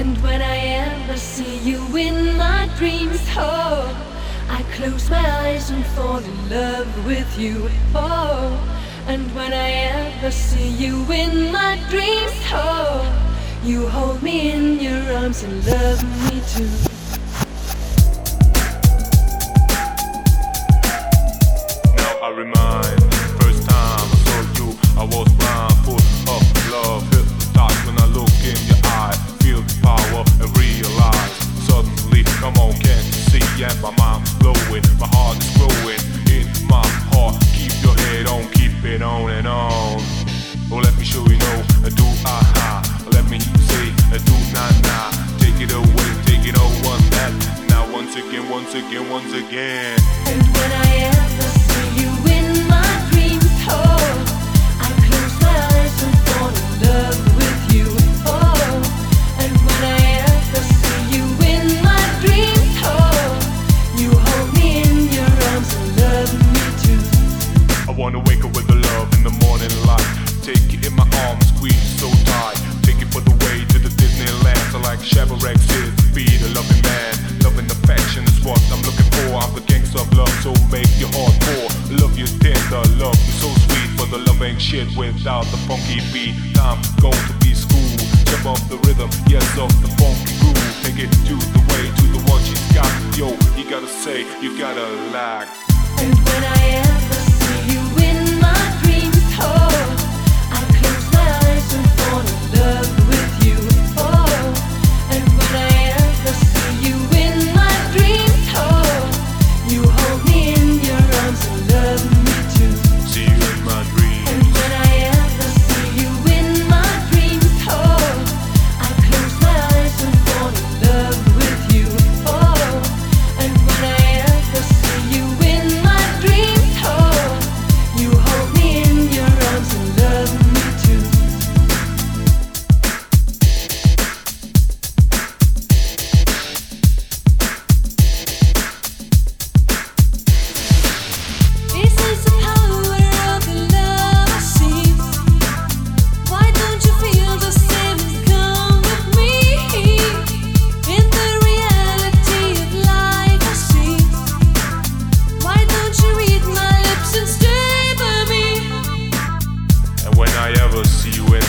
And when I ever see you in my dreams, oh, I close my eyes and fall in love with you, oh. And when I ever see you in my dreams, oh, you hold me in your arms and love me too. Do na na. Take it away, take it all one that. Now once again, once again, once again. And when I ever Shit without the funky beat. Time going to be school. Jump off the rhythm, yes, off the funky groove. Take it to the way, to the what she's got. Yo, you gotta say, you gotta like. And when I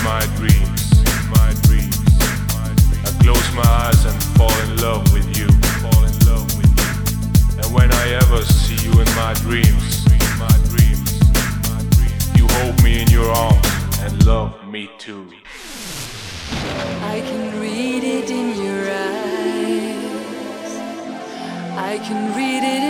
my dreams, my dreams, I close my eyes and fall in love with you, fall in love with you. And when I ever see you in my dreams, my dreams, my dreams, you hold me in your arms and love me too. I can read it in your eyes. I can read it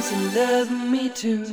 and love me too.